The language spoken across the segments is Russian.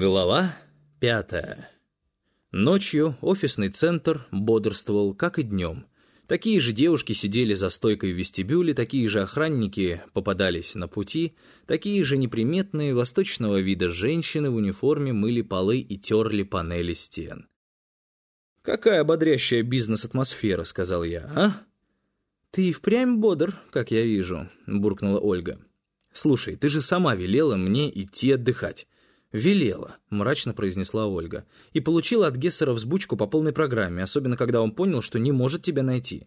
Глава пятая. Ночью офисный центр бодрствовал, как и днем. Такие же девушки сидели за стойкой в вестибюле, такие же охранники попадались на пути, такие же неприметные восточного вида женщины в униформе мыли полы и терли панели стен. «Какая бодрящая бизнес-атмосфера», — сказал я, а? «Ты и впрямь бодр, как я вижу», — буркнула Ольга. «Слушай, ты же сама велела мне идти отдыхать. «Велела», — мрачно произнесла Ольга, «и получила от Гессера взбучку по полной программе, особенно когда он понял, что не может тебя найти».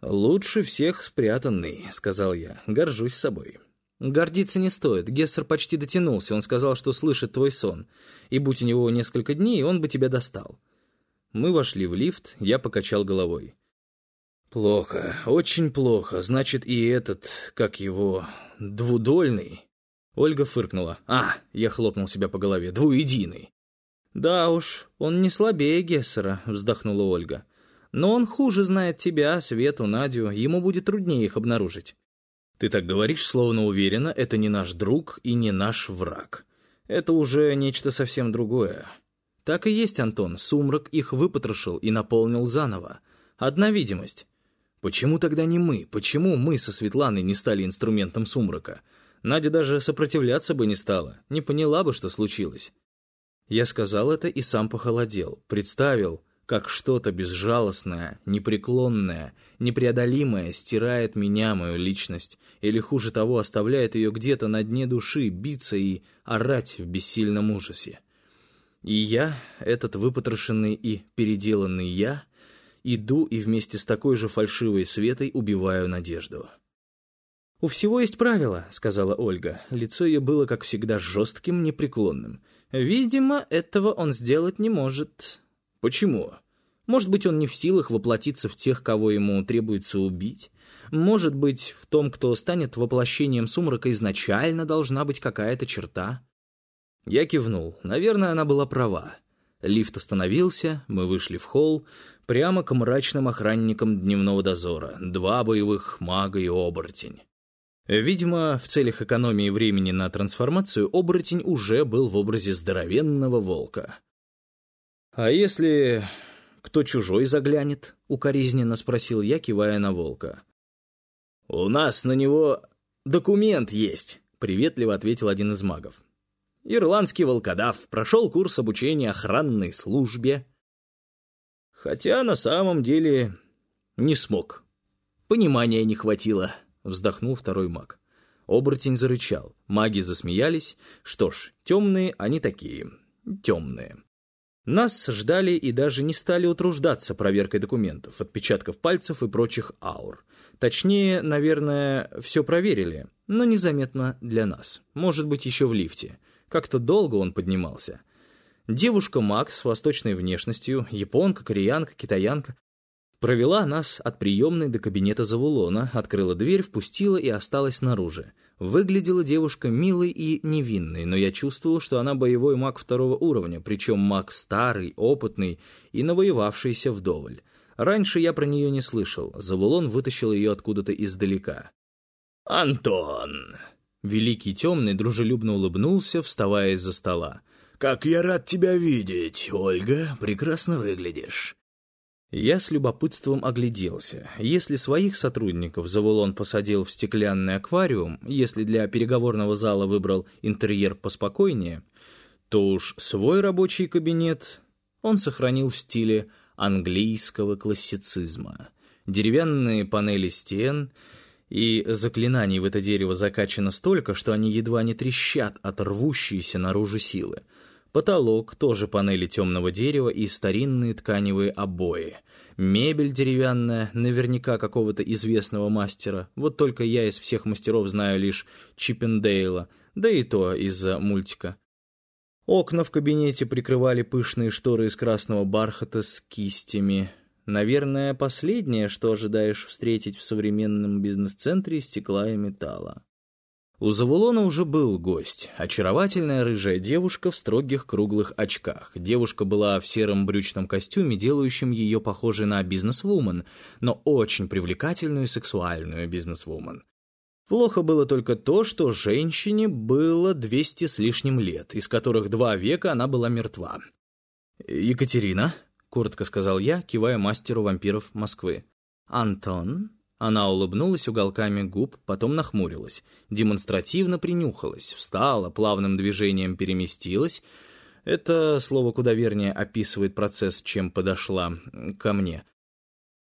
«Лучше всех спрятанный», — сказал я, — «горжусь собой». «Гордиться не стоит. Гессер почти дотянулся. Он сказал, что слышит твой сон. И будь у него несколько дней, он бы тебя достал». Мы вошли в лифт, я покачал головой. «Плохо, очень плохо. Значит, и этот, как его, двудольный...» Ольга фыркнула. «А!» — я хлопнул себя по голове. «Двуединый!» «Да уж, он не слабее Гессера», — вздохнула Ольга. «Но он хуже знает тебя, Свету, Надю. Ему будет труднее их обнаружить». «Ты так говоришь, словно уверена, это не наш друг и не наш враг. Это уже нечто совсем другое». «Так и есть, Антон. Сумрак их выпотрошил и наполнил заново. Одна видимость». «Почему тогда не мы? Почему мы со Светланой не стали инструментом сумрака?» Надя даже сопротивляться бы не стала, не поняла бы, что случилось. Я сказал это и сам похолодел, представил, как что-то безжалостное, непреклонное, непреодолимое стирает меня, мою личность, или, хуже того, оставляет ее где-то на дне души, биться и орать в бессильном ужасе. И я, этот выпотрошенный и переделанный я, иду и вместе с такой же фальшивой Светой убиваю надежду. «У всего есть правила», — сказала Ольга. Лицо ее было, как всегда, жестким, непреклонным. «Видимо, этого он сделать не может». «Почему?» «Может быть, он не в силах воплотиться в тех, кого ему требуется убить? Может быть, в том, кто станет воплощением сумрака, изначально должна быть какая-то черта?» Я кивнул. Наверное, она была права. Лифт остановился, мы вышли в холл, прямо к мрачным охранникам дневного дозора. Два боевых мага и оборотень. Видимо, в целях экономии времени на трансформацию оборотень уже был в образе здоровенного волка. «А если кто чужой заглянет?» — укоризненно спросил я, кивая на волка. «У нас на него документ есть», — приветливо ответил один из магов. «Ирландский волкодав прошел курс обучения охранной службе». Хотя на самом деле не смог. Понимания не хватило вздохнул второй маг. Оборотень зарычал, маги засмеялись. Что ж, темные они такие, темные. Нас ждали и даже не стали утруждаться проверкой документов, отпечатков пальцев и прочих аур. Точнее, наверное, все проверили, но незаметно для нас. Может быть, еще в лифте. Как-то долго он поднимался. Девушка Макс с восточной внешностью, японка, кореянка, китаянка, Провела нас от приемной до кабинета Завулона, открыла дверь, впустила и осталась снаружи. Выглядела девушка милой и невинной, но я чувствовал, что она боевой маг второго уровня, причем маг старый, опытный и навоевавшийся вдоволь. Раньше я про нее не слышал, Завулон вытащил ее откуда-то издалека. «Антон!» Великий темный дружелюбно улыбнулся, вставая из-за стола. «Как я рад тебя видеть, Ольга, прекрасно выглядишь. Я с любопытством огляделся. Если своих сотрудников Завулон посадил в стеклянный аквариум, если для переговорного зала выбрал интерьер поспокойнее, то уж свой рабочий кабинет он сохранил в стиле английского классицизма. Деревянные панели стен и заклинаний в это дерево закачано столько, что они едва не трещат от рвущейся наружу силы. Потолок, тоже панели темного дерева и старинные тканевые обои. Мебель деревянная, наверняка какого-то известного мастера. Вот только я из всех мастеров знаю лишь Чиппендейла, да и то из-за мультика. Окна в кабинете прикрывали пышные шторы из красного бархата с кистями. Наверное, последнее, что ожидаешь встретить в современном бизнес-центре стекла и металла. У Завулона уже был гость, очаровательная рыжая девушка в строгих круглых очках. Девушка была в сером брючном костюме, делающем ее похожей на бизнесвумен, но очень привлекательную и сексуальную бизнесвумен. Плохо было только то, что женщине было двести с лишним лет, из которых два века она была мертва. «Екатерина», — коротко сказал я, кивая мастеру вампиров Москвы. «Антон?» Она улыбнулась уголками губ, потом нахмурилась, демонстративно принюхалась, встала, плавным движением переместилась. Это слово куда вернее описывает процесс, чем подошла ко мне.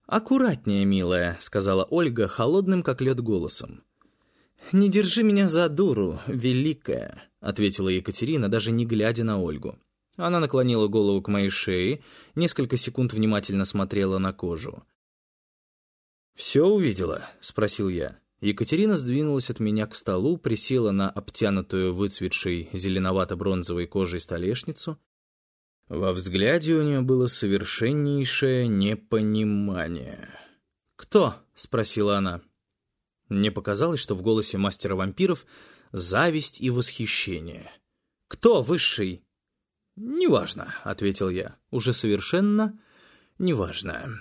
«Аккуратнее, милая», — сказала Ольга холодным, как лед, голосом. «Не держи меня за дуру, великая», — ответила Екатерина, даже не глядя на Ольгу. Она наклонила голову к моей шее, несколько секунд внимательно смотрела на кожу. «Все увидела?» — спросил я. Екатерина сдвинулась от меня к столу, присела на обтянутую выцветшей зеленовато-бронзовой кожей столешницу. Во взгляде у нее было совершеннейшее непонимание. «Кто?» — спросила она. Мне показалось, что в голосе мастера вампиров зависть и восхищение. «Кто высший?» «Неважно», — ответил я. «Уже совершенно неважно».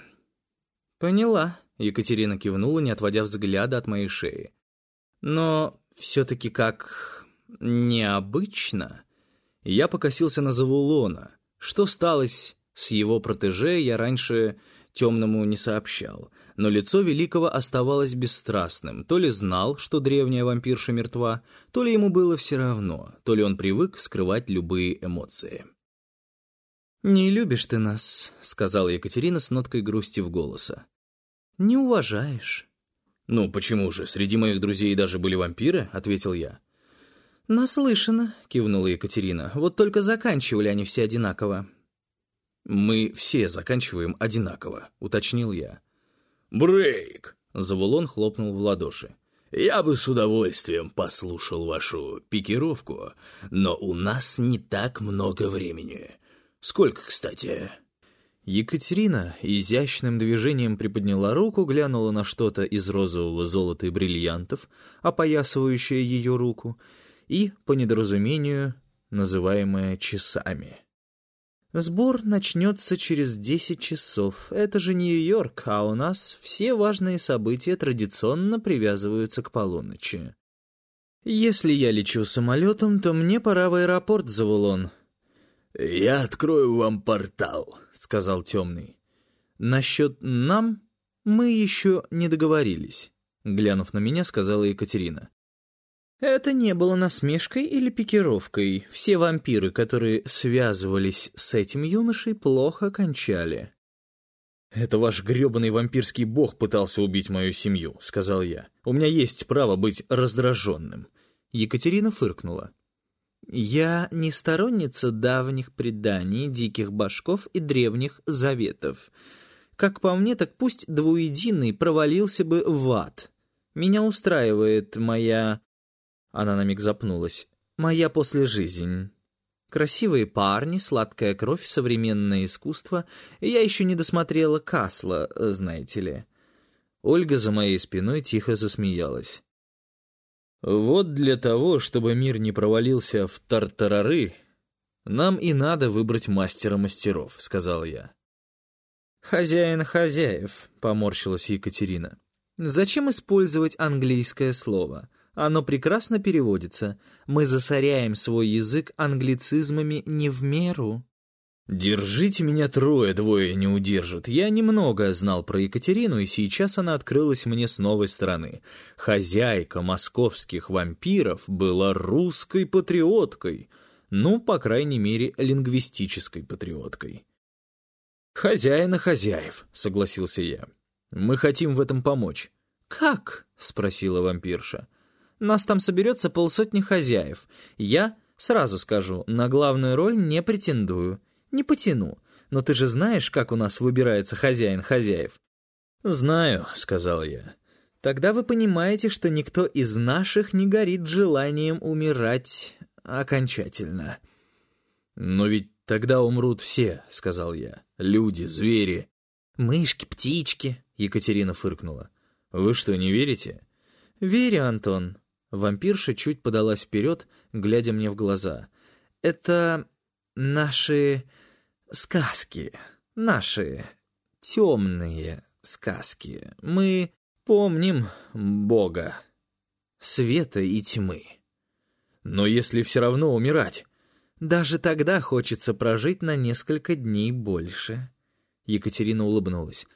«Поняла», — Екатерина кивнула, не отводя взгляда от моей шеи. «Но все-таки как необычно». Я покосился на Завулона. Что сталось с его протеже, я раньше темному не сообщал но лицо Великого оставалось бесстрастным. То ли знал, что древняя вампирша мертва, то ли ему было все равно, то ли он привык скрывать любые эмоции. «Не любишь ты нас», — сказала Екатерина с ноткой грусти в голоса. «Не уважаешь». «Ну, почему же? Среди моих друзей даже были вампиры?» — ответил я. «Наслышано», — кивнула Екатерина. «Вот только заканчивали они все одинаково». «Мы все заканчиваем одинаково», — уточнил я. «Брейк!» — Завулон хлопнул в ладоши. «Я бы с удовольствием послушал вашу пикировку, но у нас не так много времени. Сколько, кстати?» Екатерина изящным движением приподняла руку, глянула на что-то из розового золота и бриллиантов, опоясывающее ее руку, и, по недоразумению, называемое часами. Сбор начнется через 10 часов. Это же Нью-Йорк, а у нас все важные события традиционно привязываются к полуночи. Если я лечу самолетом, то мне пора в аэропорт, Завулон. «Я открою вам портал», — сказал темный. «Насчет нам мы еще не договорились», — глянув на меня, сказала Екатерина. Это не было насмешкой или пикировкой. Все вампиры, которые связывались с этим юношей, плохо кончали. «Это ваш грёбаный вампирский бог пытался убить мою семью», — сказал я. «У меня есть право быть раздраженным». Екатерина фыркнула. «Я не сторонница давних преданий, диких башков и древних заветов. Как по мне, так пусть двуединый провалился бы в ад. Меня устраивает моя она на миг запнулась. «Моя послежизнь». Красивые парни, сладкая кровь, современное искусство. Я еще не досмотрела Касла, знаете ли. Ольга за моей спиной тихо засмеялась. «Вот для того, чтобы мир не провалился в тартарары, нам и надо выбрать мастера мастеров», — сказал я. «Хозяин хозяев», — поморщилась Екатерина. «Зачем использовать английское слово? Оно прекрасно переводится. Мы засоряем свой язык англицизмами не в меру. «Держите меня трое, двое не удержат». Я немного знал про Екатерину, и сейчас она открылась мне с новой стороны. Хозяйка московских вампиров была русской патриоткой. Ну, по крайней мере, лингвистической патриоткой. «Хозяина хозяев», — согласился я. «Мы хотим в этом помочь». «Как?» — спросила вампирша. Нас там соберется полсотни хозяев. Я, сразу скажу, на главную роль не претендую. Не потяну. Но ты же знаешь, как у нас выбирается хозяин хозяев?» «Знаю», — сказал я. «Тогда вы понимаете, что никто из наших не горит желанием умирать окончательно». «Но ведь тогда умрут все», — сказал я. «Люди, звери». «Мышки, птички», — Екатерина фыркнула. «Вы что, не верите?» «Верю, Антон. Вампирша чуть подалась вперед, глядя мне в глаза. «Это наши сказки, наши темные сказки. Мы помним Бога». света и тьмы. Но если все равно умирать, даже тогда хочется прожить на несколько дней больше. Екатерина улыбнулась.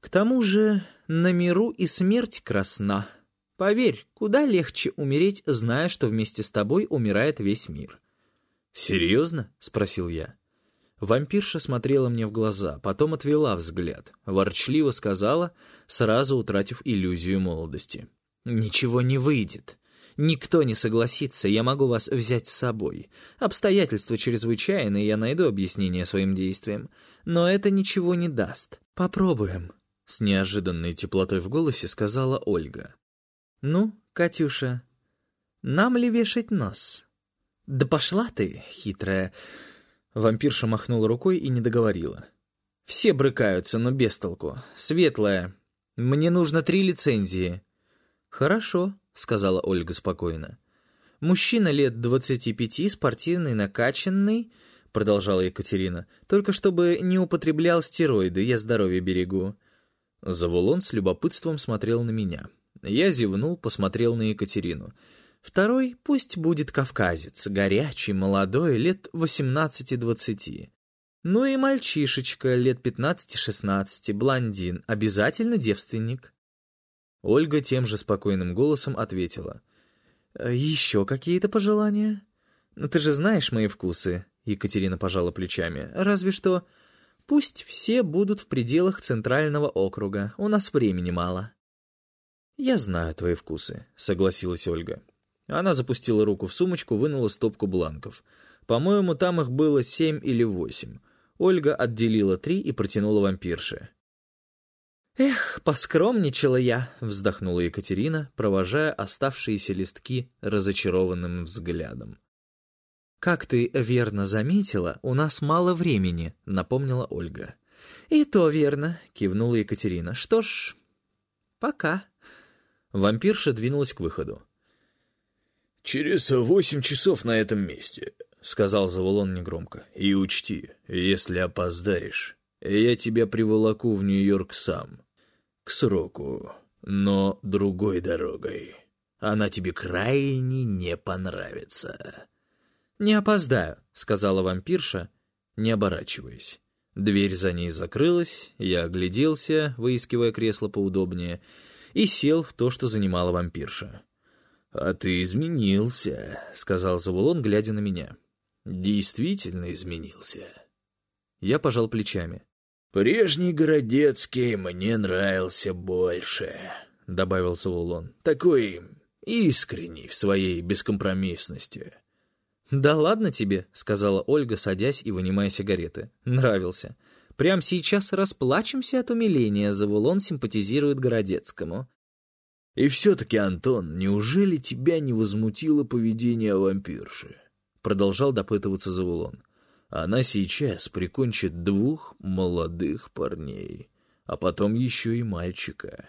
К тому же на миру и смерть красна. Поверь, куда легче умереть, зная, что вместе с тобой умирает весь мир. «Серьезно?» — спросил я. Вампирша смотрела мне в глаза, потом отвела взгляд, ворчливо сказала, сразу утратив иллюзию молодости. «Ничего не выйдет. Никто не согласится, я могу вас взять с собой. Обстоятельства чрезвычайные, я найду объяснение своим действиям. Но это ничего не даст. Попробуем», — с неожиданной теплотой в голосе сказала Ольга. «Ну, Катюша, нам ли вешать нос?» «Да пошла ты, хитрая!» Вампирша махнула рукой и не договорила. «Все брыкаются, но без толку. Светлая, мне нужно три лицензии». «Хорошо», — сказала Ольга спокойно. «Мужчина лет двадцати пяти, спортивный, накачанный», — продолжала Екатерина, «только чтобы не употреблял стероиды, я здоровье берегу». Завулон с любопытством смотрел на меня. Я зевнул, посмотрел на Екатерину. Второй пусть будет кавказец, горячий, молодой, лет восемнадцати-двадцати. Ну и мальчишечка, лет пятнадцати-шестнадцати, блондин, обязательно девственник. Ольга тем же спокойным голосом ответила. «Э, «Еще какие-то пожелания?» «Ну ты же знаешь мои вкусы», — Екатерина пожала плечами. «Разве что пусть все будут в пределах центрального округа, у нас времени мало». «Я знаю твои вкусы», — согласилась Ольга. Она запустила руку в сумочку, вынула стопку бланков. По-моему, там их было семь или восемь. Ольга отделила три и протянула вампирше. «Эх, поскромничала я», — вздохнула Екатерина, провожая оставшиеся листки разочарованным взглядом. «Как ты верно заметила, у нас мало времени», — напомнила Ольга. «И то верно», — кивнула Екатерина. «Что ж, пока». Вампирша двинулась к выходу. «Через восемь часов на этом месте», — сказал Заволон негромко. «И учти, если опоздаешь, я тебя приволоку в Нью-Йорк сам. К сроку, но другой дорогой. Она тебе крайне не понравится». «Не опоздаю», — сказала вампирша, не оборачиваясь. Дверь за ней закрылась, я огляделся, выискивая кресло поудобнее, и сел в то, что занимала вампирша. «А ты изменился», — сказал Завулон, глядя на меня. «Действительно изменился». Я пожал плечами. «Прежний Городецкий мне нравился больше», — добавил Завулон. «Такой искренний в своей бескомпромиссности». «Да ладно тебе», — сказала Ольга, садясь и вынимая сигареты. «Нравился. Прямо сейчас расплачемся от умиления, Завулон симпатизирует Городецкому». И все-таки, Антон, неужели тебя не возмутило поведение вампирши? Продолжал допытываться Завулон. Она сейчас прикончит двух молодых парней, а потом еще и мальчика.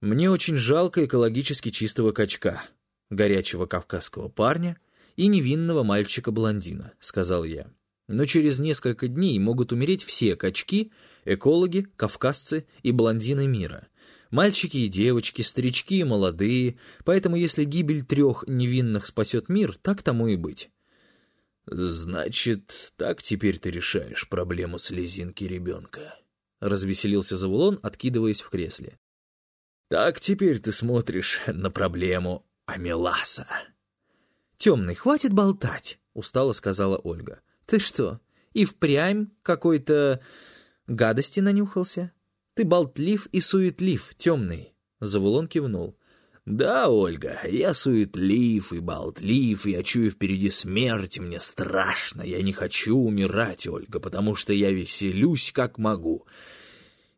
Мне очень жалко экологически чистого качка, горячего кавказского парня и невинного мальчика-блондина, сказал я. Но через несколько дней могут умереть все качки, экологи, кавказцы и блондины мира — Мальчики и девочки, старички и молодые, поэтому если гибель трех невинных спасет мир, так тому и быть. «Значит, так теперь ты решаешь проблему слезинки ребенка», — развеселился Завулон, откидываясь в кресле. «Так теперь ты смотришь на проблему Амеласа». «Темный, хватит болтать», — устало сказала Ольга. «Ты что, и впрямь какой-то гадости нанюхался?» Ты болтлив и суетлив, темный. Завулон кивнул. «Да, Ольга, я суетлив и болтлив, я чую впереди смерть, мне страшно, я не хочу умирать, Ольга, потому что я веселюсь как могу.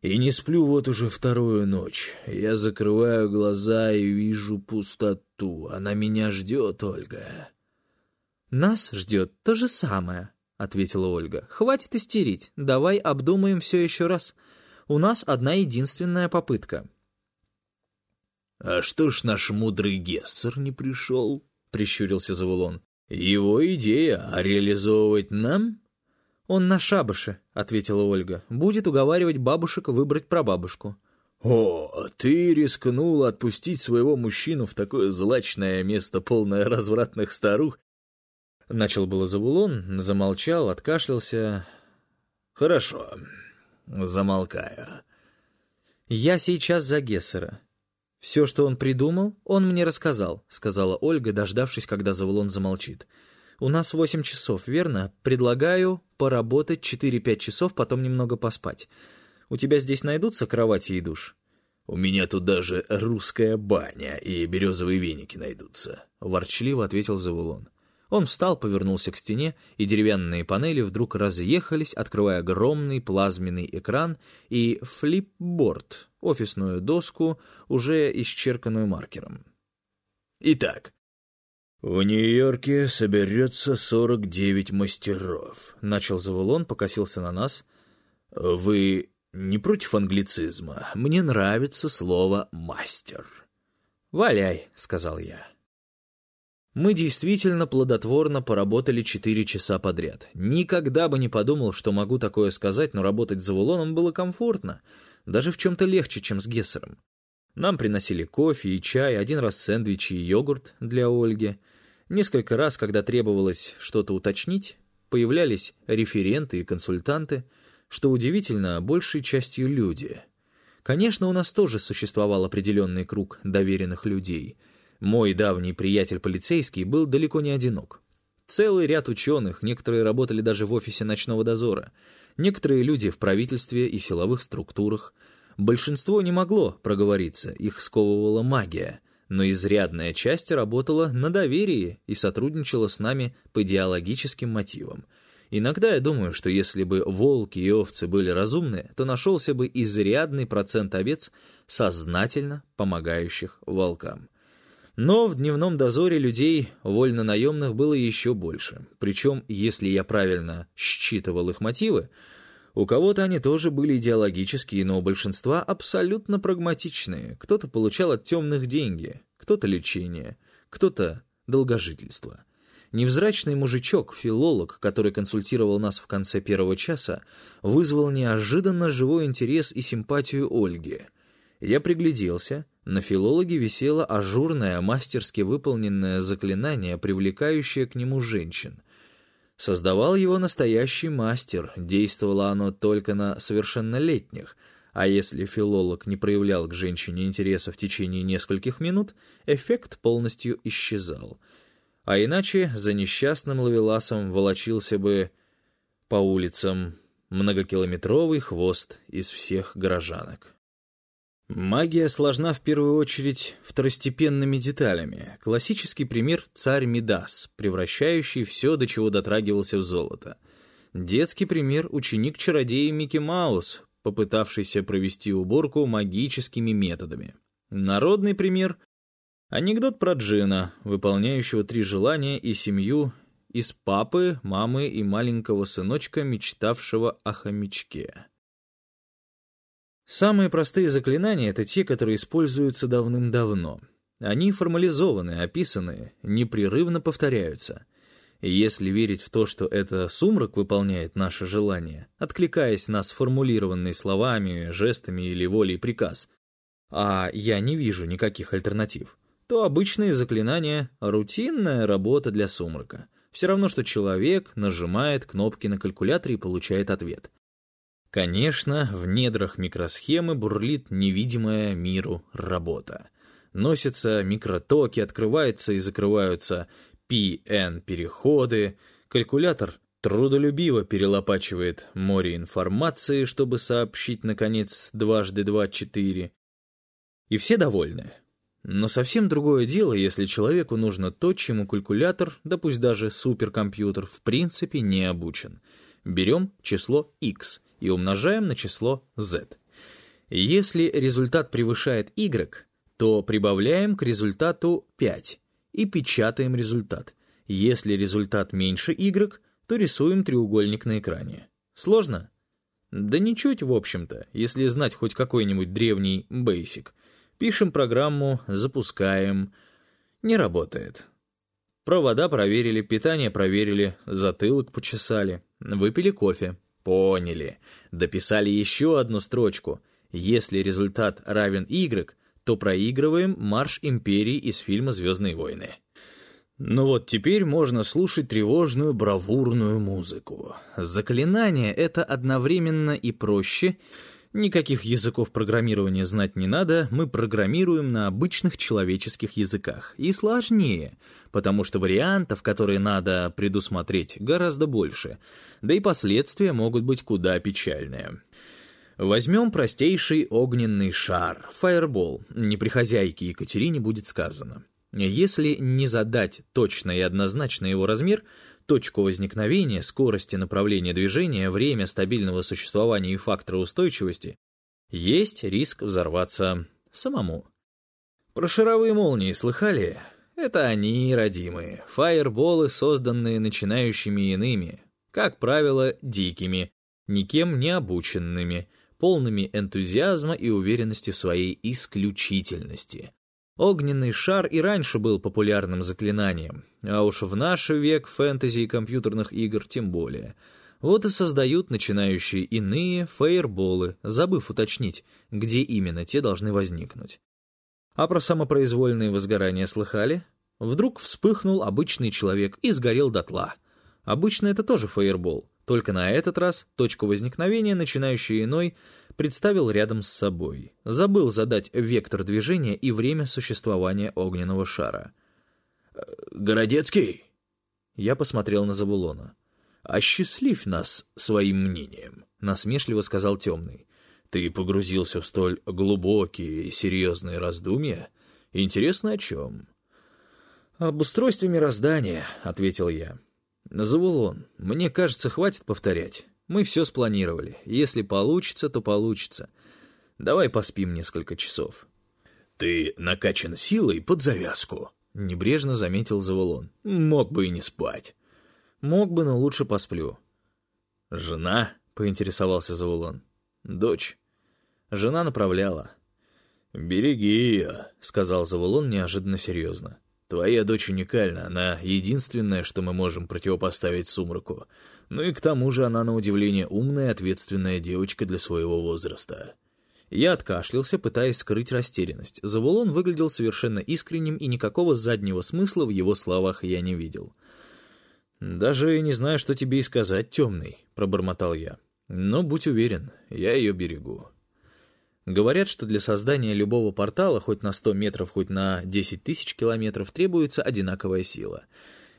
И не сплю вот уже вторую ночь. Я закрываю глаза и вижу пустоту. Она меня ждет, Ольга». «Нас ждет то же самое», — ответила Ольга. «Хватит истерить, давай обдумаем все еще раз». У нас одна единственная попытка». «А что ж наш мудрый Гессер не пришел?» — прищурился Завулон. «Его идея, а реализовывать нам?» «Он на шабаше», — ответила Ольга. «Будет уговаривать бабушек выбрать прабабушку». «О, ты рискнул отпустить своего мужчину в такое злачное место, полное развратных старух?» Начал было Завулон, замолчал, откашлялся. «Хорошо, замолкаю». «Я сейчас за Гессера. Все, что он придумал, он мне рассказал», — сказала Ольга, дождавшись, когда Завулон замолчит. «У нас восемь часов, верно? Предлагаю поработать четыре-пять часов, потом немного поспать. У тебя здесь найдутся кровати и душ?» «У меня тут даже русская баня и березовые веники найдутся», — ворчливо ответил Завулон. Он встал, повернулся к стене, и деревянные панели вдруг разъехались, открывая огромный плазменный экран и флипборд, офисную доску, уже исчерканную маркером. «Итак, в Нью-Йорке соберется 49 мастеров», — начал Завулон, покосился на нас. «Вы не против англицизма. Мне нравится слово «мастер». «Валяй», — сказал я. Мы действительно плодотворно поработали четыре часа подряд. Никогда бы не подумал, что могу такое сказать, но работать за Вулоном было комфортно. Даже в чем-то легче, чем с Гессером. Нам приносили кофе и чай, один раз сэндвичи и йогурт для Ольги. Несколько раз, когда требовалось что-то уточнить, появлялись референты и консультанты — что удивительно, большей частью люди. Конечно, у нас тоже существовал определенный круг доверенных людей. Мой давний приятель-полицейский был далеко не одинок. Целый ряд ученых, некоторые работали даже в офисе ночного дозора, некоторые люди в правительстве и силовых структурах. Большинство не могло проговориться, их сковывала магия, но изрядная часть работала на доверии и сотрудничала с нами по идеологическим мотивам — Иногда я думаю, что если бы волки и овцы были разумны, то нашелся бы изрядный процент овец, сознательно помогающих волкам. Но в дневном дозоре людей, вольно-наемных, было еще больше. Причем, если я правильно считывал их мотивы, у кого-то они тоже были идеологические, но у большинства абсолютно прагматичные. Кто-то получал от темных деньги, кто-то лечение, кто-то долгожительство. Невзрачный мужичок, филолог, который консультировал нас в конце первого часа, вызвал неожиданно живой интерес и симпатию Ольги. Я пригляделся. На филологе висело ажурное, мастерски выполненное заклинание, привлекающее к нему женщин. Создавал его настоящий мастер, действовало оно только на совершеннолетних, а если филолог не проявлял к женщине интереса в течение нескольких минут, эффект полностью исчезал — а иначе за несчастным ловеласом волочился бы по улицам многокилометровый хвост из всех горожанок. Магия сложна в первую очередь второстепенными деталями. Классический пример — царь Мидас, превращающий все, до чего дотрагивался в золото. Детский пример — ученик-чародея Микки Маус, попытавшийся провести уборку магическими методами. Народный пример Анекдот про Джина, выполняющего три желания и семью из папы, мамы и маленького сыночка, мечтавшего о хомячке. Самые простые заклинания — это те, которые используются давным-давно. Они формализованы, описаны, непрерывно повторяются. И если верить в то, что это сумрак выполняет наше желание, откликаясь на сформулированные словами, жестами или волей приказ, а я не вижу никаких альтернатив, то обычные заклинания — рутинная работа для сумрака. Все равно, что человек нажимает кнопки на калькуляторе и получает ответ. Конечно, в недрах микросхемы бурлит невидимая миру работа. Носятся микротоки, открываются и закрываются PN-переходы, калькулятор трудолюбиво перелопачивает море информации, чтобы сообщить, наконец, дважды два — четыре. И все довольны. Но совсем другое дело, если человеку нужно то, чему калькулятор, да пусть даже суперкомпьютер, в принципе не обучен. Берем число x и умножаем на число z. Если результат превышает y, то прибавляем к результату 5 и печатаем результат. Если результат меньше y, то рисуем треугольник на экране. Сложно? Да ничуть, в общем-то, если знать хоть какой-нибудь древний basic. Пишем программу, запускаем. Не работает. Провода проверили, питание проверили, затылок почесали, выпили кофе. Поняли. Дописали еще одну строчку. Если результат равен Y, то проигрываем марш империи из фильма «Звездные войны». Ну вот теперь можно слушать тревожную бравурную музыку. Заклинание — это одновременно и проще. Никаких языков программирования знать не надо, мы программируем на обычных человеческих языках. И сложнее, потому что вариантов, которые надо предусмотреть, гораздо больше. Да и последствия могут быть куда печальнее. Возьмем простейший огненный шар, фаербол, не при хозяйке Екатерине будет сказано. Если не задать точно и однозначно его размер, точку возникновения, скорости направления движения, время стабильного существования и факторы устойчивости, есть риск взорваться самому. Про шаровые молнии слыхали? Это они, родимые, фаерболы, созданные начинающими иными, как правило, дикими, никем не обученными, полными энтузиазма и уверенности в своей исключительности. Огненный шар и раньше был популярным заклинанием, а уж в наш век фэнтези и компьютерных игр тем более. Вот и создают начинающие иные фейерболы, забыв уточнить, где именно те должны возникнуть. А про самопроизвольные возгорания слыхали? Вдруг вспыхнул обычный человек и сгорел дотла. Обычно это тоже фейербол, только на этот раз точку возникновения начинающий иной представил рядом с собой. Забыл задать вектор движения и время существования огненного шара. «Э, «Городецкий?» Я посмотрел на Забулона. «Осчастливь нас своим мнением», — насмешливо сказал Темный. «Ты погрузился в столь глубокие и серьезные раздумья? Интересно, о чем?» «Об устройстве мироздания», — ответил я. «Завулон, мне кажется, хватит повторять. Мы все спланировали. Если получится, то получится. Давай поспим несколько часов». «Ты накачан силой под завязку», — небрежно заметил Завулон. «Мог бы и не спать». «Мог бы, но лучше посплю». «Жена?» — поинтересовался Завулон. «Дочь». Жена направляла. «Береги ее», — сказал Завулон неожиданно серьезно. «Твоя дочь уникальна, она единственная, что мы можем противопоставить сумраку. Ну и к тому же она, на удивление, умная и ответственная девочка для своего возраста. Я откашлялся, пытаясь скрыть растерянность. Завулон выглядел совершенно искренним, и никакого заднего смысла в его словах я не видел. «Даже не знаю, что тебе и сказать, темный», — пробормотал я. «Но будь уверен, я ее берегу». Говорят, что для создания любого портала, хоть на 100 метров, хоть на 10 тысяч километров, требуется одинаковая сила —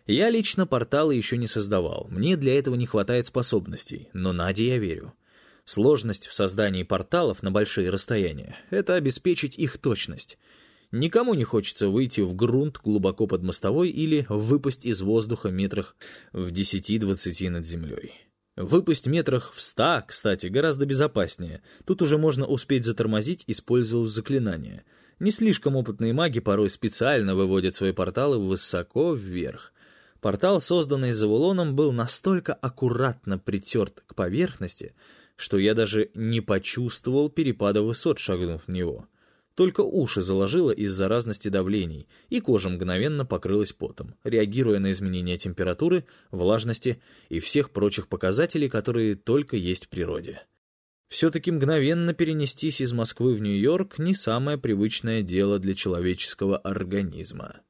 я лично порталы еще не создавал, мне для этого не хватает способностей, но Наде я верю. Сложность в создании порталов на большие расстояния — это обеспечить их точность. Никому не хочется выйти в грунт глубоко под мостовой или выпасть из воздуха метрах в 10-20 над землей. Выпасть метрах в 100, кстати, гораздо безопаснее. Тут уже можно успеть затормозить, использовав заклинания. Не слишком опытные маги порой специально выводят свои порталы высоко вверх. Портал, созданный Завулоном, был настолько аккуратно притерт к поверхности, что я даже не почувствовал перепада высот, шагнув в него. Только уши заложило из-за разности давлений, и кожа мгновенно покрылась потом, реагируя на изменения температуры, влажности и всех прочих показателей, которые только есть в природе. Все-таки мгновенно перенестись из Москвы в Нью-Йорк не самое привычное дело для человеческого организма.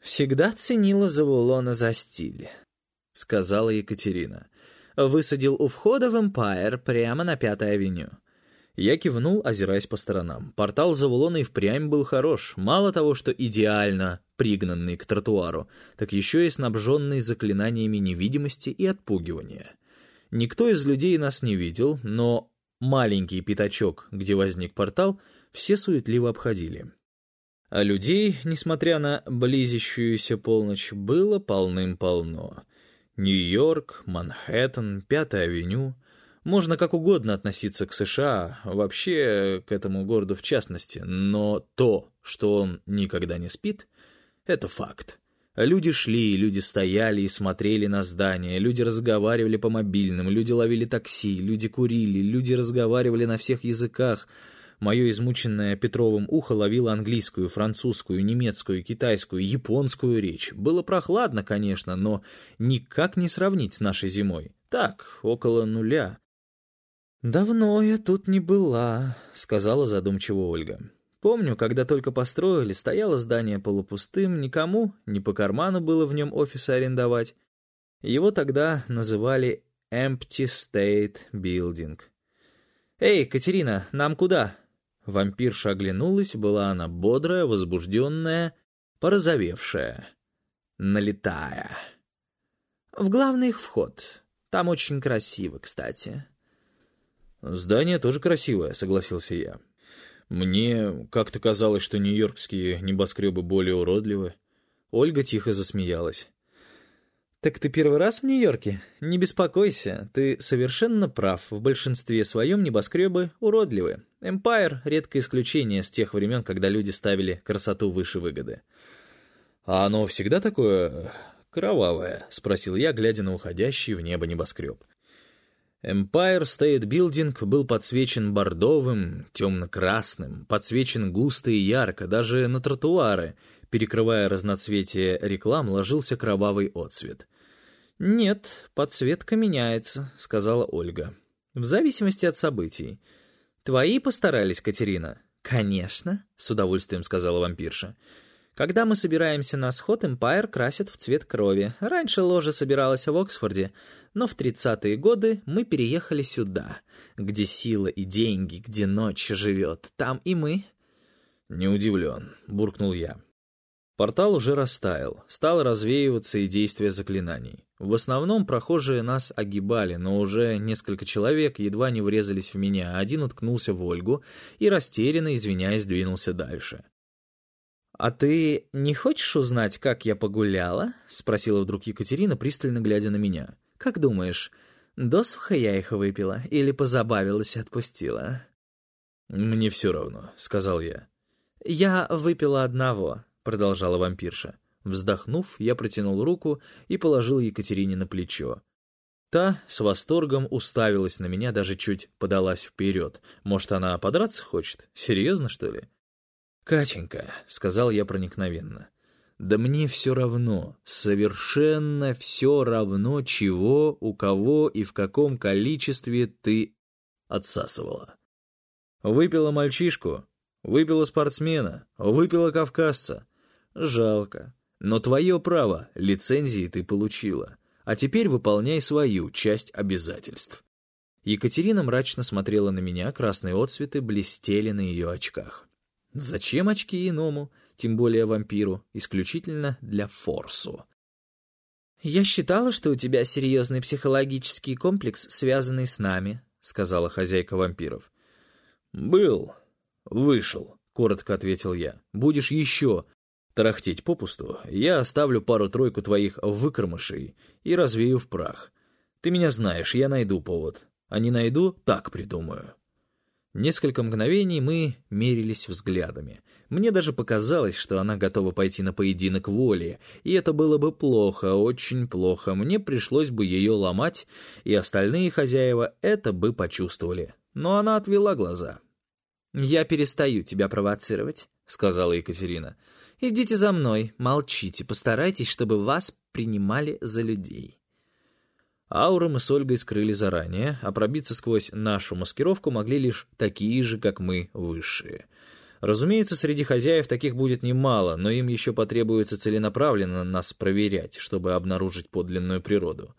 «Всегда ценила Завулона за стиль», — сказала Екатерина. «Высадил у входа в Эмпайр прямо на Пятой авеню». Я кивнул, озираясь по сторонам. Портал Завулона и впрямь был хорош. Мало того, что идеально пригнанный к тротуару, так еще и снабженный заклинаниями невидимости и отпугивания. Никто из людей нас не видел, но маленький пятачок, где возник портал, все суетливо обходили. А людей, несмотря на близящуюся полночь, было полным-полно. Нью-Йорк, Манхэттен, Пятая авеню. Можно как угодно относиться к США, вообще к этому городу в частности, но то, что он никогда не спит, это факт. Люди шли, люди стояли и смотрели на здания, люди разговаривали по мобильным, люди ловили такси, люди курили, люди разговаривали на всех языках — Мое измученное Петровым ухо ловило английскую, французскую, немецкую, китайскую, японскую речь. Было прохладно, конечно, но никак не сравнить с нашей зимой. Так, около нуля. «Давно я тут не была», — сказала задумчиво Ольга. «Помню, когда только построили, стояло здание полупустым, никому не по карману было в нем офисы арендовать. Его тогда называли Empty State Building. «Эй, Катерина, нам куда?» Вампирша оглянулась, была она бодрая, возбужденная, порозовевшая, налетая. «В главный вход. Там очень красиво, кстати». «Здание тоже красивое», — согласился я. «Мне как-то казалось, что нью-йоркские небоскребы более уродливы». Ольга тихо засмеялась. «Так ты первый раз в Нью-Йорке? Не беспокойся, ты совершенно прав. В большинстве своем небоскребы уродливы. Эмпайр — редкое исключение с тех времен, когда люди ставили красоту выше выгоды». «А оно всегда такое кровавое?» — спросил я, глядя на уходящий в небо небоскреб. Empire State Building был подсвечен бордовым, темно-красным, подсвечен густо и ярко, даже на тротуары, перекрывая разноцветие реклам, ложился кровавый отсвет. «Нет, подсветка меняется», — сказала Ольга. «В зависимости от событий. Твои постарались, Катерина?» «Конечно», — с удовольствием сказала вампирша. Когда мы собираемся на сход, Эмпайр красит в цвет крови. Раньше ложа собиралась в Оксфорде, но в 30-е годы мы переехали сюда, где сила и деньги, где ночь живет. Там и мы. «Не удивлен», — буркнул я. Портал уже растаял, стало развеиваться и действие заклинаний. В основном прохожие нас огибали, но уже несколько человек едва не врезались в меня, один уткнулся в Ольгу и, растерянно, извиняясь, двинулся дальше. «А ты не хочешь узнать, как я погуляла?» — спросила вдруг Екатерина, пристально глядя на меня. «Как думаешь, досуха я их выпила или позабавилась и отпустила?» «Мне все равно», — сказал я. «Я выпила одного», — продолжала вампирша. Вздохнув, я протянул руку и положил Екатерине на плечо. Та с восторгом уставилась на меня, даже чуть подалась вперед. Может, она подраться хочет? Серьезно, что ли? «Катенька», — сказал я проникновенно, — «да мне все равно, совершенно все равно, чего, у кого и в каком количестве ты отсасывала. Выпила мальчишку, выпила спортсмена, выпила кавказца. Жалко. Но твое право, лицензии ты получила. А теперь выполняй свою часть обязательств». Екатерина мрачно смотрела на меня, красные отцветы блестели на ее очках. Зачем очки иному, тем более вампиру, исключительно для форсу? «Я считала, что у тебя серьезный психологический комплекс, связанный с нами», — сказала хозяйка вампиров. «Был. Вышел», — коротко ответил я. «Будешь еще тарахтеть попусту, я оставлю пару-тройку твоих выкормышей и развею в прах. Ты меня знаешь, я найду повод. А не найду, так придумаю». Несколько мгновений мы мерились взглядами. Мне даже показалось, что она готова пойти на поединок воли, и это было бы плохо, очень плохо. Мне пришлось бы ее ломать, и остальные хозяева это бы почувствовали. Но она отвела глаза. «Я перестаю тебя провоцировать», — сказала Екатерина. «Идите за мной, молчите, постарайтесь, чтобы вас принимали за людей». Ауры мы с Ольгой скрыли заранее, а пробиться сквозь нашу маскировку могли лишь такие же, как мы, высшие. Разумеется, среди хозяев таких будет немало, но им еще потребуется целенаправленно нас проверять, чтобы обнаружить подлинную природу.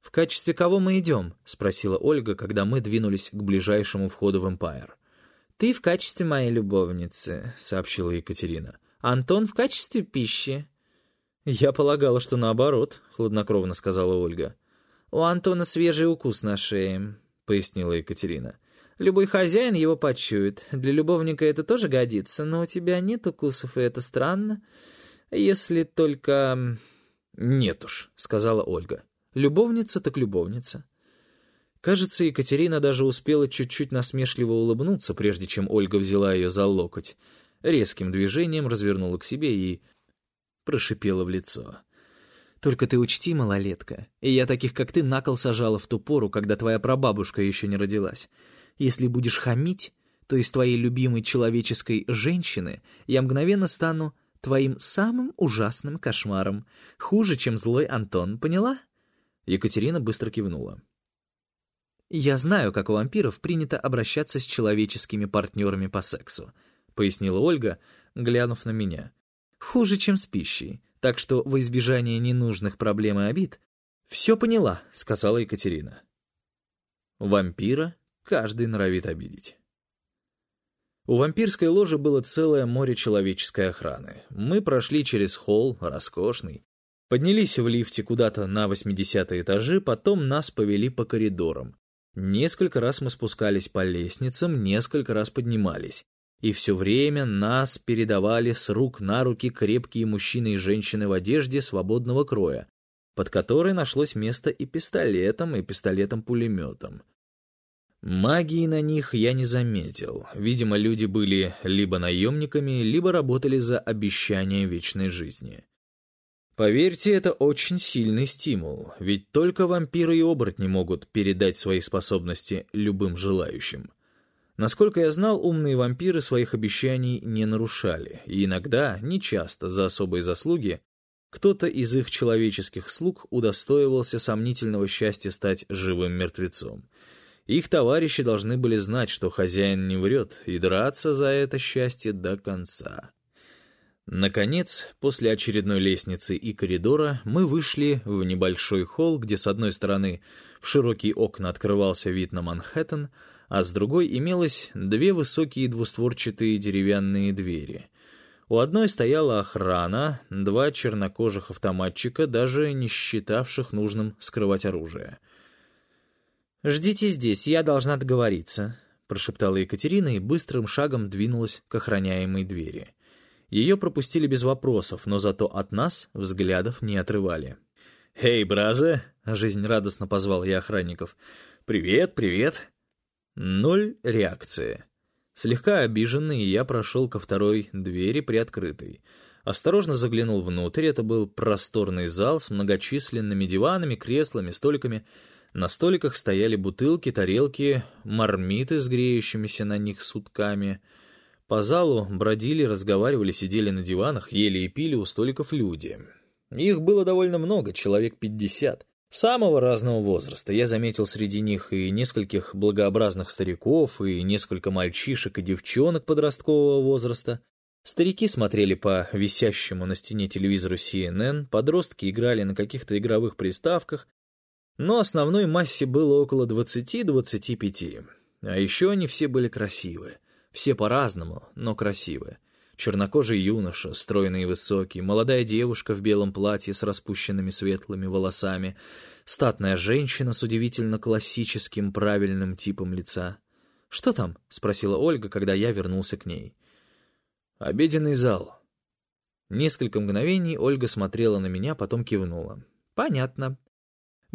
«В качестве кого мы идем?» — спросила Ольга, когда мы двинулись к ближайшему входу в Эмпайр. «Ты в качестве моей любовницы», — сообщила Екатерина. «Антон в качестве пищи». «Я полагала, что наоборот», — хладнокровно сказала Ольга. «У Антона свежий укус на шее», — пояснила Екатерина. «Любой хозяин его почует. Для любовника это тоже годится, но у тебя нет укусов, и это странно. Если только...» «Нет уж», — сказала Ольга. «Любовница так любовница». Кажется, Екатерина даже успела чуть-чуть насмешливо улыбнуться, прежде чем Ольга взяла ее за локоть. Резким движением развернула к себе и прошипела в лицо. Только ты учти, малолетка, и я таких, как ты, на кол сажала в ту пору, когда твоя прабабушка еще не родилась. Если будешь хамить, то из твоей любимой человеческой женщины я мгновенно стану твоим самым ужасным кошмаром. Хуже, чем злой Антон, поняла?» Екатерина быстро кивнула. «Я знаю, как у вампиров принято обращаться с человеческими партнерами по сексу», — пояснила Ольга, глянув на меня. «Хуже, чем с пищей, так что во избежание ненужных проблем и обид...» «Все поняла», — сказала Екатерина. Вампира каждый норовит обидеть. У вампирской ложи было целое море человеческой охраны. Мы прошли через холл, роскошный, поднялись в лифте куда-то на 80 этажи, потом нас повели по коридорам. Несколько раз мы спускались по лестницам, несколько раз поднимались. И все время нас передавали с рук на руки крепкие мужчины и женщины в одежде свободного кроя, под которой нашлось место и пистолетом, и пистолетом-пулеметом. Магии на них я не заметил. Видимо, люди были либо наемниками, либо работали за обещание вечной жизни. Поверьте, это очень сильный стимул, ведь только вампиры и оборотни могут передать свои способности любым желающим. Насколько я знал, умные вампиры своих обещаний не нарушали, и иногда, нечасто, за особые заслуги, кто-то из их человеческих слуг удостоивался сомнительного счастья стать живым мертвецом. Их товарищи должны были знать, что хозяин не врет, и драться за это счастье до конца. Наконец, после очередной лестницы и коридора, мы вышли в небольшой холл, где с одной стороны в широкие окна открывался вид на Манхэттен, а с другой имелось две высокие двустворчатые деревянные двери. У одной стояла охрана, два чернокожих автоматчика, даже не считавших нужным скрывать оружие. «Ждите здесь, я должна договориться», — прошептала Екатерина и быстрым шагом двинулась к охраняемой двери. Ее пропустили без вопросов, но зато от нас взглядов не отрывали. «Эй, браза!» — жизнерадостно позвал я охранников. «Привет, привет!» Ноль реакции. Слегка обиженный, я прошел ко второй двери приоткрытой. Осторожно заглянул внутрь, это был просторный зал с многочисленными диванами, креслами, столиками. На столиках стояли бутылки, тарелки, мармиты с греющимися на них сутками — по залу бродили, разговаривали, сидели на диванах, ели и пили у столиков люди. Их было довольно много, человек пятьдесят. Самого разного возраста. Я заметил среди них и нескольких благообразных стариков, и несколько мальчишек и девчонок подросткового возраста. Старики смотрели по висящему на стене телевизору CNN, подростки играли на каких-то игровых приставках, но основной массе было около 20-25. А еще они все были красивые. Все по-разному, но красивые. Чернокожий юноша, стройный и высокий, молодая девушка в белом платье с распущенными светлыми волосами, статная женщина с удивительно классическим правильным типом лица. «Что там?» — спросила Ольга, когда я вернулся к ней. «Обеденный зал». Несколько мгновений Ольга смотрела на меня, потом кивнула. «Понятно.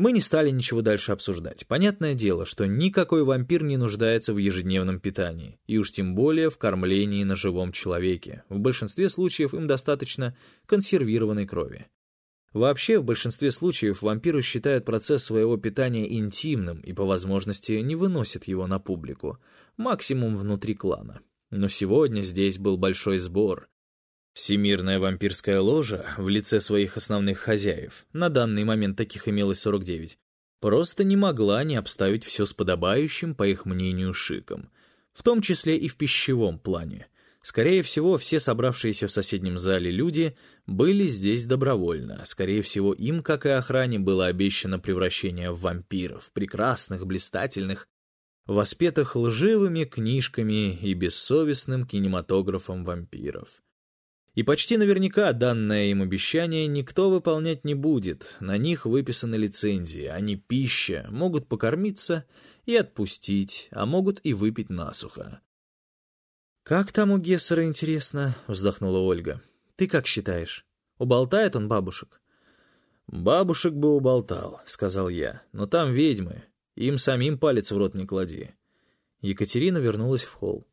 Мы не стали ничего дальше обсуждать. Понятное дело, что никакой вампир не нуждается в ежедневном питании, и уж тем более в кормлении на живом человеке. В большинстве случаев им достаточно консервированной крови. Вообще, в большинстве случаев вампиры считают процесс своего питания интимным и по возможности не выносят его на публику, максимум внутри клана. Но сегодня здесь был большой сбор, Всемирная вампирская ложа в лице своих основных хозяев, на данный момент таких имелось 49, просто не могла не обставить все с подобающим, по их мнению, шиком, в том числе и в пищевом плане. Скорее всего, все собравшиеся в соседнем зале люди были здесь добровольно. Скорее всего, им, как и охране, было обещано превращение в вампиров, прекрасных, блистательных, воспетых лживыми книжками и бессовестным кинематографом вампиров. И почти наверняка данное им обещание никто выполнять не будет, на них выписаны лицензии, они пища, могут покормиться и отпустить, а могут и выпить насухо. «Как там у Гессера, интересно?» — вздохнула Ольга. «Ты как считаешь, уболтает он бабушек?» «Бабушек бы уболтал», — сказал я, — «но там ведьмы, им самим палец в рот не клади». Екатерина вернулась в холл.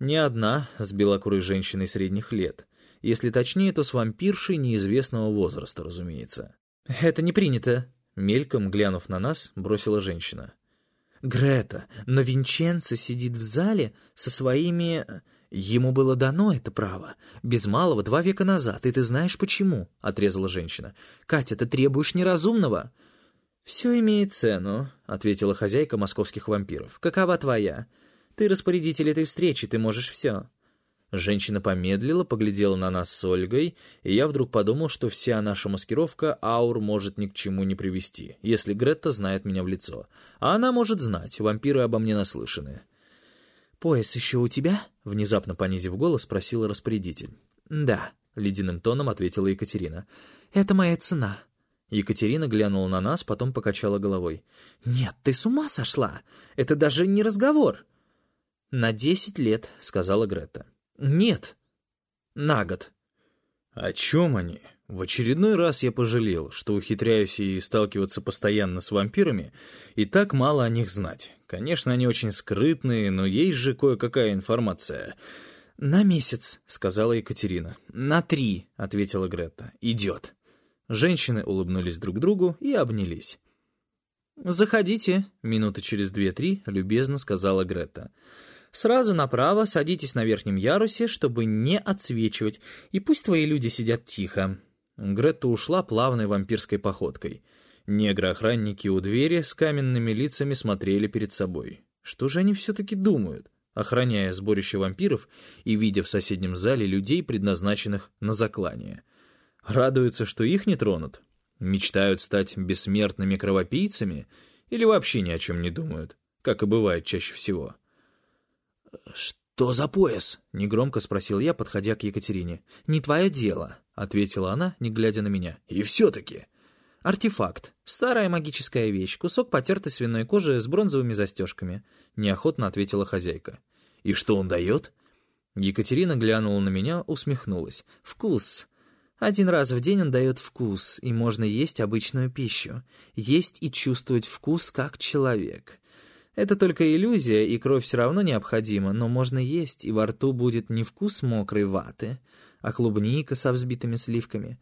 Не одна, с белокурой женщиной средних лет. Если точнее, то с вампиршей неизвестного возраста, разумеется. «Это не принято», — мельком глянув на нас, бросила женщина. «Грета, но Винченцо сидит в зале со своими...» «Ему было дано это право. Без малого два века назад, и ты знаешь почему», — отрезала женщина. «Катя, ты требуешь неразумного». «Все имеет цену», — ответила хозяйка московских вампиров. «Какова твоя? Ты распорядитель этой встречи, ты можешь все». Женщина помедлила, поглядела на нас с Ольгой, и я вдруг подумал, что вся наша маскировка аур может ни к чему не привести, если Гретта знает меня в лицо. А она может знать, вампиры обо мне наслышаны. «Пояс еще у тебя?» — внезапно понизив голос, спросила распорядитель. «Да», — ледяным тоном ответила Екатерина. «Это моя цена». Екатерина глянула на нас, потом покачала головой. «Нет, ты с ума сошла! Это даже не разговор!» «На десять лет», — сказала Грета. «Нет, на год». «О чем они?» В очередной раз я пожалел, что ухитряюсь и сталкиваться постоянно с вампирами, и так мало о них знать. Конечно, они очень скрытные, но есть же кое-какая информация. «На месяц», — сказала Екатерина. «На три», — ответила Гретта. «Идет». Женщины улыбнулись друг другу и обнялись. «Заходите», — минуты через две-три любезно сказала Гретта. «Сразу направо садитесь на верхнем ярусе, чтобы не отсвечивать, и пусть твои люди сидят тихо». Гретта ушла плавной вампирской походкой. Негры-охранники у двери с каменными лицами смотрели перед собой. Что же они все-таки думают, охраняя сборище вампиров и видя в соседнем зале людей, предназначенных на заклание? Радуются, что их не тронут? Мечтают стать бессмертными кровопийцами? Или вообще ни о чем не думают, как и бывает чаще всего? «Что за пояс?» — негромко спросил я, подходя к Екатерине. «Не твое дело», — ответила она, не глядя на меня. «И все-таки...» «Артефакт. Старая магическая вещь. Кусок потертой свиной кожи с бронзовыми застежками», — неохотно ответила хозяйка. «И что он дает?» Екатерина глянула на меня, усмехнулась. «Вкус. Один раз в день он дает вкус, и можно есть обычную пищу. Есть и чувствовать вкус как человек. Это только иллюзия, и кровь все равно необходима, но можно есть, и во рту будет не вкус мокрой ваты, а клубника со взбитыми сливками,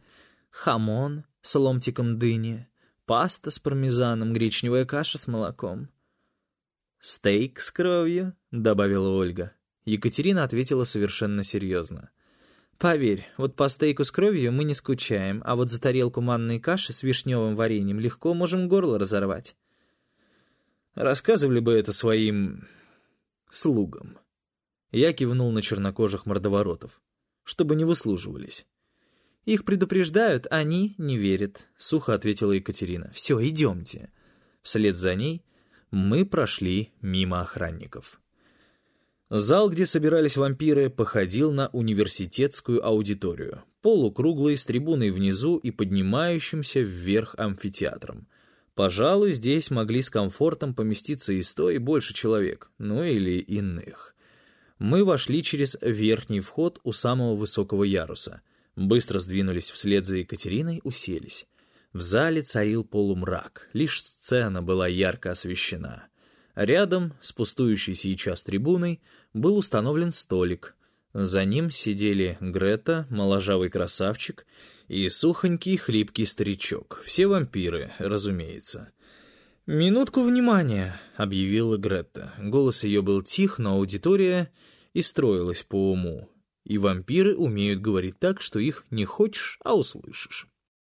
хамон с ломтиком дыни, паста с пармезаном, гречневая каша с молоком. «Стейк с кровью», — добавила Ольга. Екатерина ответила совершенно серьезно. «Поверь, вот по стейку с кровью мы не скучаем, а вот за тарелку манной каши с вишневым вареньем легко можем горло разорвать». Рассказывали бы это своим... слугам. Я кивнул на чернокожих мордоворотов, чтобы не выслуживались. «Их предупреждают, они не верят», — сухо ответила Екатерина. «Все, идемте». Вслед за ней мы прошли мимо охранников. Зал, где собирались вампиры, походил на университетскую аудиторию, полукруглый, с трибуной внизу и поднимающимся вверх амфитеатром. Пожалуй, здесь могли с комфортом поместиться и сто, и больше человек, ну или иных. Мы вошли через верхний вход у самого высокого яруса. Быстро сдвинулись вслед за Екатериной, уселись. В зале царил полумрак, лишь сцена была ярко освещена. Рядом, с пустующей сейчас трибуной, был установлен столик. За ним сидели Грета, моложавый красавчик, и сухонький хлипкий старичок. Все вампиры, разумеется. «Минутку внимания», — объявила Гретта. Голос ее был тих, но аудитория и строилась по уму. И вампиры умеют говорить так, что их не хочешь, а услышишь.